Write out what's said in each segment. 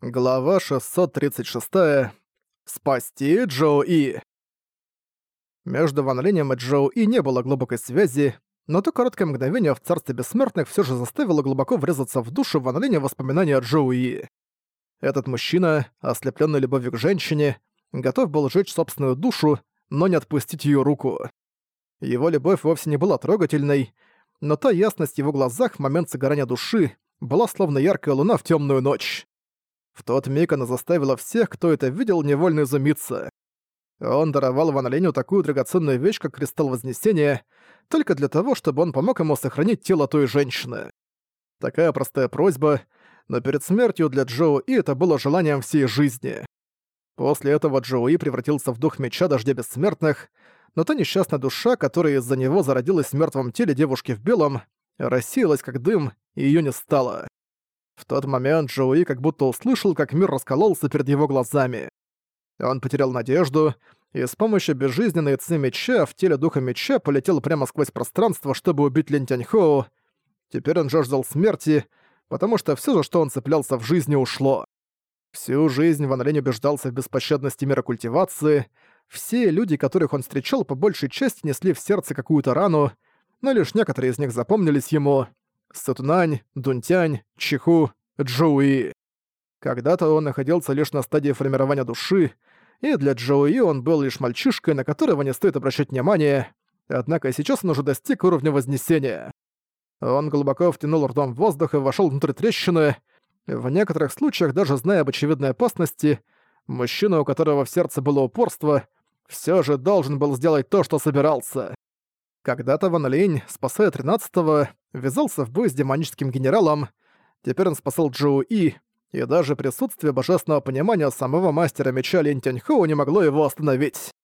Глава 636. Спасти Джоу И. Между Ван Линем и Джоу И не было глубокой связи, но то короткое мгновение в Царстве Бессмертных все же заставило глубоко врезаться в душу Ван Линя воспоминания о Джоу И. Этот мужчина, ослепленный любовью к женщине, готов был сжечь собственную душу, но не отпустить ее руку. Его любовь вовсе не была трогательной, но та ясность в его глазах в момент загорания души была словно яркая луна в темную ночь. В тот миг она заставила всех, кто это видел, невольно изумиться. Он даровал Ван Леню такую драгоценную вещь, как Кристалл Вознесения, только для того, чтобы он помог ему сохранить тело той женщины. Такая простая просьба, но перед смертью для Джоу И это было желанием всей жизни. После этого Джоу И превратился в дух меча Дождя Бессмертных, но та несчастная душа, которая из-за него зародилась в мертвом теле девушки в белом, рассеялась как дым, и ее не стало. В тот момент Джоуи как будто услышал, как мир раскололся перед его глазами. Он потерял надежду, и с помощью безжизненной ци меча в теле духа меча полетел прямо сквозь пространство, чтобы убить Лин Тяньхоу. Теперь он жаждал смерти, потому что все же, что он цеплялся в жизни, ушло. Всю жизнь Ван Лень убеждался в беспощадности мира культивации. Все люди, которых он встречал, по большей части несли в сердце какую-то рану, но лишь некоторые из них запомнились ему. Сатунань, Дунтянь, Чиху, Джоуи. Когда-то он находился лишь на стадии формирования души, и для Джоуи он был лишь мальчишкой, на которого не стоит обращать внимание, однако сейчас он уже достиг уровня Вознесения. Он глубоко втянул ртом в воздух и вошел внутрь трещины. В некоторых случаях, даже зная об очевидной опасности, мужчина, у которого в сердце было упорство, все же должен был сделать то, что собирался. Когда-то Ван Линь, спасая тринадцатого, ввязался в бой с демоническим генералом, теперь он спасал Джоу И, и даже присутствие божественного понимания самого мастера меча Линь Тяньхоу не могло его остановить.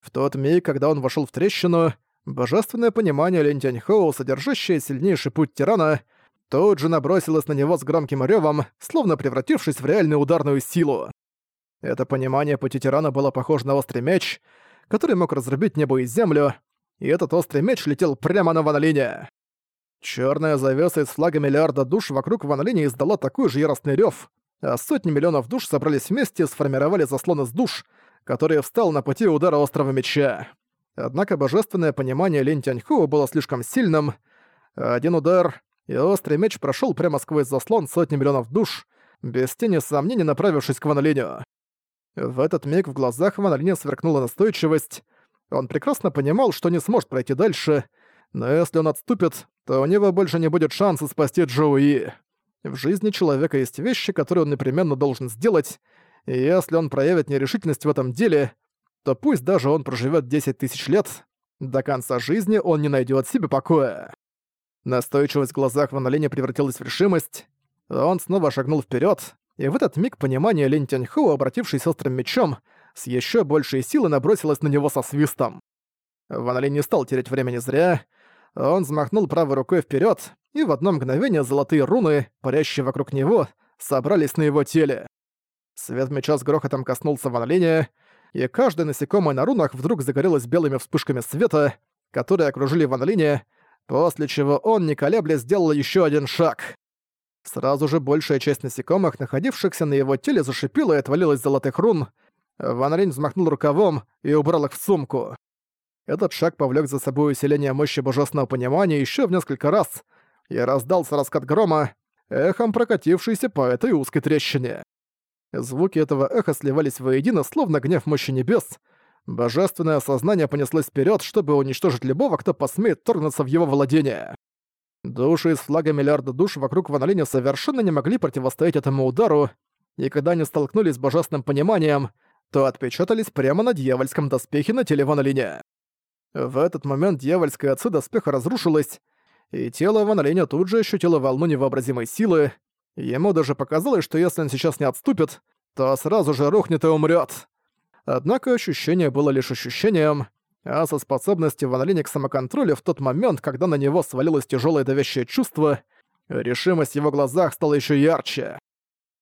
В тот миг, когда он вошел в трещину, божественное понимание Линь Тяньхоу, содержащее сильнейший путь тирана, тут же набросилось на него с громким рёвом, словно превратившись в реальную ударную силу. Это понимание пути тирана было похоже на острый меч, который мог разрубить небо и землю, и этот острый меч летел прямо на Ван Линя. Чёрная завеса из флага миллиарда душ вокруг Ван Линя издала такой же яростный рёв, а сотни миллионов душ собрались вместе и сформировали заслон из душ, который встал на пути удара острого меча. Однако божественное понимание Линь Тяньху было слишком сильным. Один удар, и острый меч прошёл прямо сквозь заслон сотни миллионов душ, без тени сомнений направившись к Ван Линю. В этот миг в глазах Ван Линя сверкнула настойчивость, он прекрасно понимал, что не сможет пройти дальше, но если он отступит, то у него больше не будет шанса спасти Джоуи. В жизни человека есть вещи, которые он непременно должен сделать, и если он проявит нерешительность в этом деле, то пусть даже он проживет 10 тысяч лет, до конца жизни он не найдет себе покоя. Настойчивость в глазах Ван Линя превратилась в решимость. Он снова шагнул вперед, и в этот миг понимание Линь Тяньху, обратившись острым мечом, с еще большей силы набросилась на него со свистом. Ван не стал терять времени зря. Он взмахнул правой рукой вперед, и в одно мгновение золотые руны, парящие вокруг него, собрались на его теле. Свет меча с грохотом коснулся Ван и каждое насекомое на рунах вдруг загорелось белыми вспышками света, которые окружили Ван после чего он, не колебля, сделал еще один шаг. Сразу же большая часть насекомых, находившихся на его теле, зашипела и отвалилась золотых рун, Ван Линь взмахнул рукавом и убрал их в сумку. Этот шаг повлек за собой усиление мощи божественного понимания еще в несколько раз, и раздался раскат грома, эхом прокатившийся по этой узкой трещине. Звуки этого эха сливались воедино, словно гнев мощи небес. Божественное сознание понеслось вперед, чтобы уничтожить любого, кто посмеет торгнуться в его владение. Души из флага миллиарда душ вокруг Ван совершенно не могли противостоять этому удару, и когда они столкнулись с божественным пониманием, то отпечатались прямо на дьявольском доспехе на теле Ван. В этот момент дьявольская отцы доспеха разрушилась, и тело Ван тут же ощутило волну невообразимой силы. Ему даже показалось, что если он сейчас не отступит, то сразу же рухнет и умрет. Однако ощущение было лишь ощущением, а со способностью Ван к самоконтролю в тот момент, когда на него свалилось тяжелое давящее чувство, решимость в его глазах стала еще ярче.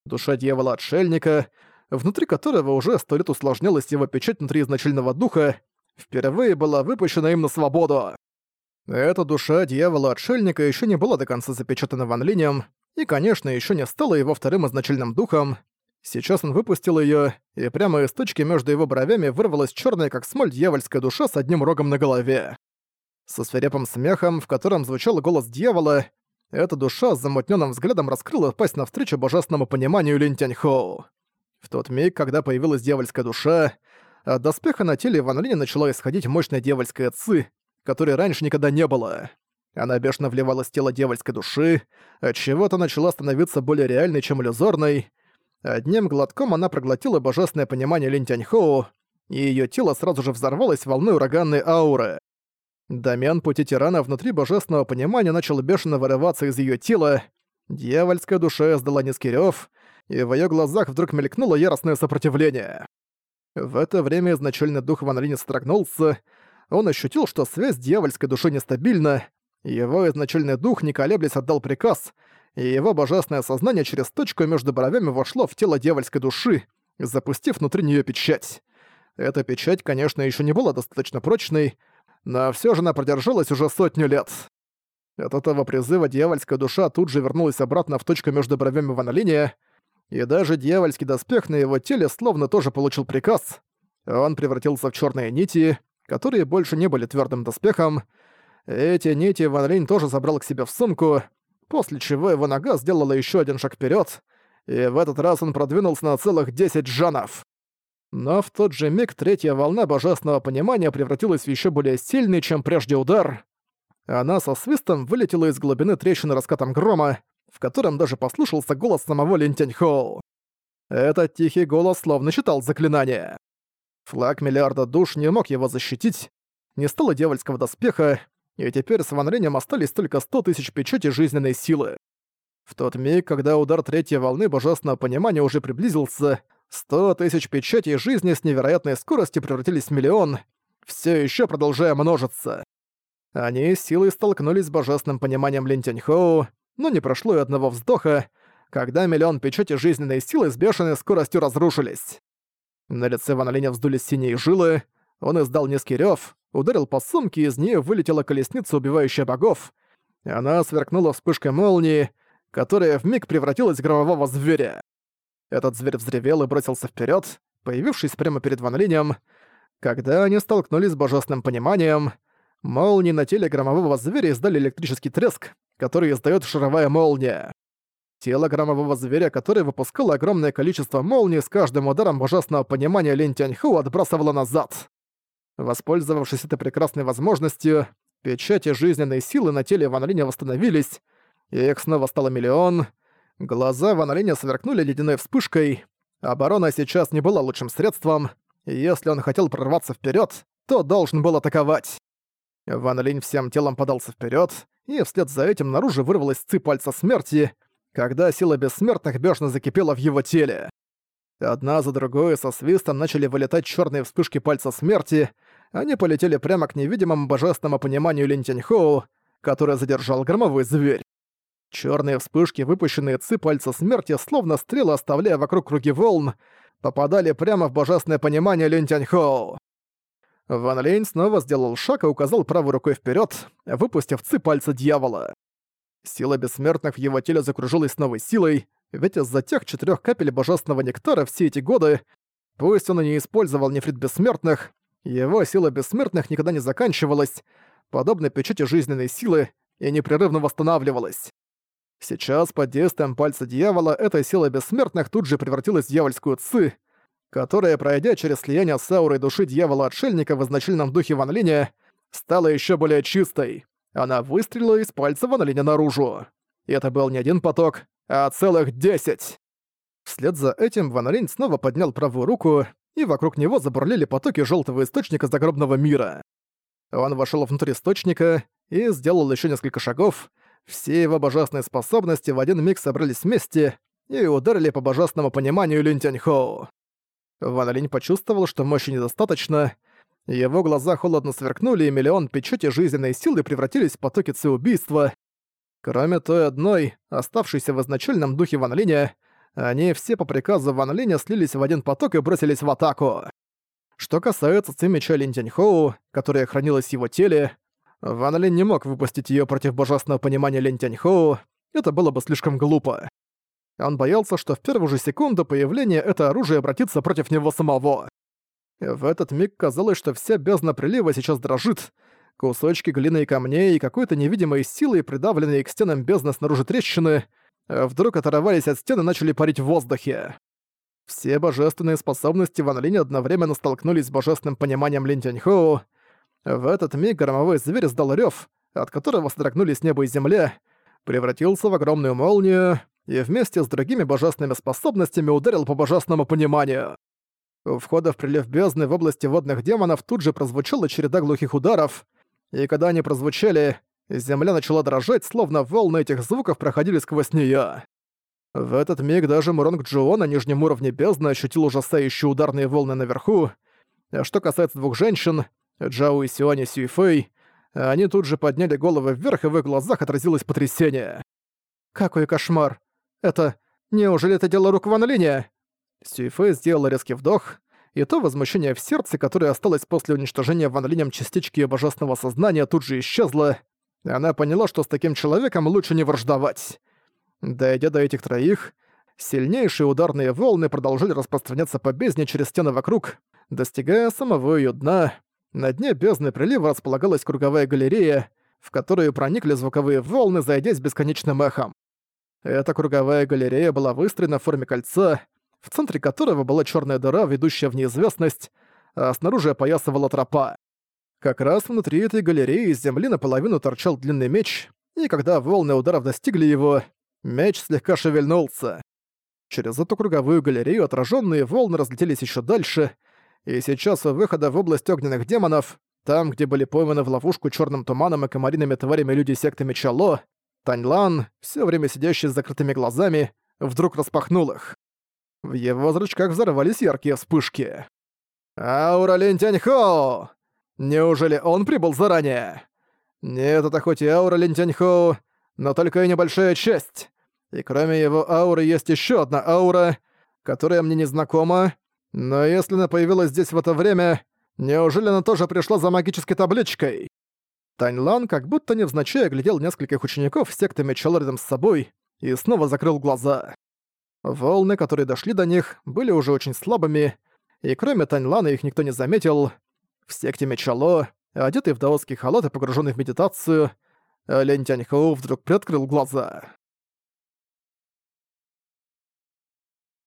Душа дьявола-отшельника — внутри которого уже сто лет усложнялась его печать внутри изначального духа, впервые была выпущена им на свободу. Эта душа дьявола-отшельника еще не была до конца запечатана Ван Линем, и, конечно, еще не стала его вторым изначальным духом. Сейчас он выпустил её, и прямо из точки между его бровями вырвалась чёрная, как смоль, дьявольская душа с одним рогом на голове. Со свирепым смехом, в котором звучал голос дьявола, эта душа с замутнённым взглядом раскрыла пасть навстречу божественному пониманию Линь Тяньхоу. В тот миг, когда появилась дьявольская душа, от доспеха на теле Ван Линя начала исходить мощная дьявольская ци, которой раньше никогда не было. Она бешено вливалась в тело дьявольской души, отчего-то начала становиться более реальной, чем иллюзорной. Одним глотком она проглотила божественное понимание Линь Тяньхоу, и её тело сразу же взорвалось волной ураганной ауры. Домен пути тирана внутри божественного понимания начал бешено вырываться из её тела, дьявольская душа издала низкий рёв, и в её глазах вдруг мелькнуло яростное сопротивление. В это время изначальный дух Ван Линь строгнулся, он ощутил, что связь дьявольской душой нестабильна, его изначальный дух, не колеблясь, отдал приказ, и его божественное сознание через точку между бровями вошло в тело дьявольской души, запустив внутри неё печать. Эта печать, конечно, ещё не была достаточно прочной, но всё же она продержалась уже сотню лет. От этого призыва дьявольская душа тут же вернулась обратно в точку между бровями Ван Линя, и даже дьявольский доспех на его теле словно тоже получил приказ. Он превратился в черные нити, которые больше не были твердым доспехом. Эти нити Ван Линь тоже забрал к себе в сумку, после чего его нога сделала еще один шаг вперед, и в этот раз он продвинулся на целых 10 джанов. Но в тот же миг третья волна божественного понимания превратилась в еще более сильный, чем прежде удар. Она со свистом вылетела из глубины трещины раскатом грома, в котором даже послышался голос самого Линтяньхоу. Этот тихий голос словно читал заклинание. Флаг миллиарда душ не мог его защитить, не стало дьявольского доспеха, и теперь с Ван Ренем остались только сто тысяч печати жизненной силы. В тот миг, когда удар третьей волны божественного понимания уже приблизился, сто тысяч печатей жизни с невероятной скоростью превратились в миллион, все еще продолжая множиться. Они силой столкнулись с божественным пониманием Лин Тяньхоу, но не прошло и одного вздоха, когда миллион печати жизненной силы с бешеной скоростью разрушились. На лице Ван Линя вздулись синие жилы, он издал низкий рёв, ударил по сумке, и из нее вылетела колесница, убивающая богов. Она сверкнула вспышкой молнии, которая вмиг превратилась в громового зверя. Этот зверь взревел и бросился вперед, появившись прямо перед Ван Линем. Когда они столкнулись с божественным пониманием, молнии на теле громового зверя издали электрический треск, который издает шаровая молния. Тело громового зверя, которое выпускало огромное количество молний, с каждым ударом божественного понимания Лин Тяньху отбрасывало назад. Воспользовавшись этой прекрасной возможностью, печати жизненной силы на теле Ван Линя восстановились, и их снова стало миллион. Глаза Ван Линя сверкнули ледяной вспышкой. Оборона сейчас не была лучшим средством, если он хотел прорваться вперед, то должен был атаковать. Ван Линь всем телом подался вперед, и вслед за этим наружу вырвалась ци пальца смерти, когда сила бессмертных бешено закипела в его теле. Одна за другой со свистом начали вылетать черные вспышки пальца смерти, они полетели прямо к невидимому божественному пониманию Лин Тяньхоу, который задержал громовой зверь. Черные вспышки, выпущенные ци пальца смерти, словно стрелы оставляя вокруг круги волн, попадали прямо в божественное понимание Лин Тяньхоу. Ван Лейн снова сделал шаг и указал правой рукой вперед, выпустив ци пальца дьявола. Сила бессмертных в его теле закружилась с новой силой, ведь из-за тех четырех капель божественного нектара все эти годы, пусть он и не использовал нефрит бессмертных, его сила бессмертных никогда не заканчивалась, подобно печати жизненной силы, и непрерывно восстанавливалась. Сейчас, под действием пальца дьявола, эта сила бессмертных тут же превратилась в дьявольскую ци, которая, пройдя через слияние с аурой души дьявола-отшельника в изначальном духе Ван Линя, стала еще более чистой. Она выстрелила из пальца Ван Линя наружу. И это был не один поток, а целых десять. Вслед за этим Ван Линь снова поднял правую руку, и вокруг него забурлили потоки желтого источника загробного мира. Он вошел внутрь источника и сделал еще несколько шагов. Все его божественные способности в один миг собрались вместе и ударили по божественному пониманию Линь Тяньхоу. Ван Линь почувствовал, что мощи недостаточно. Его глаза холодно сверкнули, и миллион печати жизненной силы превратились в потоки ци-убийства. Кроме той одной, оставшейся в изначальном духе Ван Линя, они все по приказу Ван Линя слились в один поток и бросились в атаку. Что касается ци меча Лин Тяньхоу, которая хранилась в его теле, Ван Линь не мог выпустить ее против божественного понимания Лин Тяньхоу, это было бы слишком глупо. Он боялся, что в первую же секунду появления это оружие обратится против него самого. В этот миг казалось, что вся бездна прилива сейчас дрожит. Кусочки глины и камней и какой-то невидимой силой, придавленные к стенам бездны снаружи трещины, вдруг оторвались от стены и начали парить в воздухе. Все божественные способности Ван Линь одновременно столкнулись с божественным пониманием Лин Тяньхоу. В этот миг громовой зверь издал рёв, от которого содрогнулись небо и земля, превратился в огромную молнию и вместе с другими божественными способностями ударил по божественному пониманию. У входа в прилив бездны в области водных демонов тут же прозвучала череда глухих ударов, и когда они прозвучали, земля начала дрожать, словно волны этих звуков проходили сквозь неё. В этот миг даже Муронг Джуо на нижнем уровне бездны ощутил ужасающие ударные волны наверху. А что касается двух женщин, Джао и Сюань и Сюйфэй, они тут же подняли головы вверх, и в их глазах отразилось потрясение. «Какой кошмар! Это... Неужели это дело рук Ван Линя?» Сюйфэй сделала резкий вдох, и то возмущение в сердце, которое осталось после уничтожения Ван Линем частички её божественного сознания, тут же исчезло. Она поняла, что с таким человеком лучше не враждовать. Дойдя до этих троих, сильнейшие ударные волны продолжили распространяться по бездне через стены вокруг, достигая самого её дна. На дне бездны прилива располагалась круговая галерея, в которую проникли звуковые волны, зайдясь бесконечным эхом. Эта круговая галерея была выстроена в форме кольца, в центре которого была черная дыра, ведущая в неизвестность, а снаружи опоясывала тропа. Как раз внутри этой галереи из земли наполовину торчал длинный меч, и когда волны ударов достигли его, меч слегка шевельнулся. Через эту круговую галерею отраженные волны разлетелись еще дальше, и сейчас у выхода в область огненных демонов, там, где были пойманы в ловушку черным туманом и комариными тварями люди секты Мечало, Таньлан, все время сидящий с закрытыми глазами, вдруг распахнул их. В его зрачках взорвались яркие вспышки. «Аура Линтяньхоу! Неужели он прибыл заранее?» «Нет, это хоть и аура Линтяньхоу, но только и небольшая часть. И кроме его ауры есть еще одна аура, которая мне не знакома, но если она появилась здесь в это время, неужели она тоже пришла за магической табличкой?» Таньлан как будто невзначай оглядел нескольких учеников секты мечал рядом с собой и снова закрыл глаза. Волны, которые дошли до них, были уже очень слабыми, и кроме Таньлана их никто не заметил. В секте Мечало, одетый в даосский халат и погруженный в медитацию, Лень Тяньхоу вдруг приоткрыл глаза.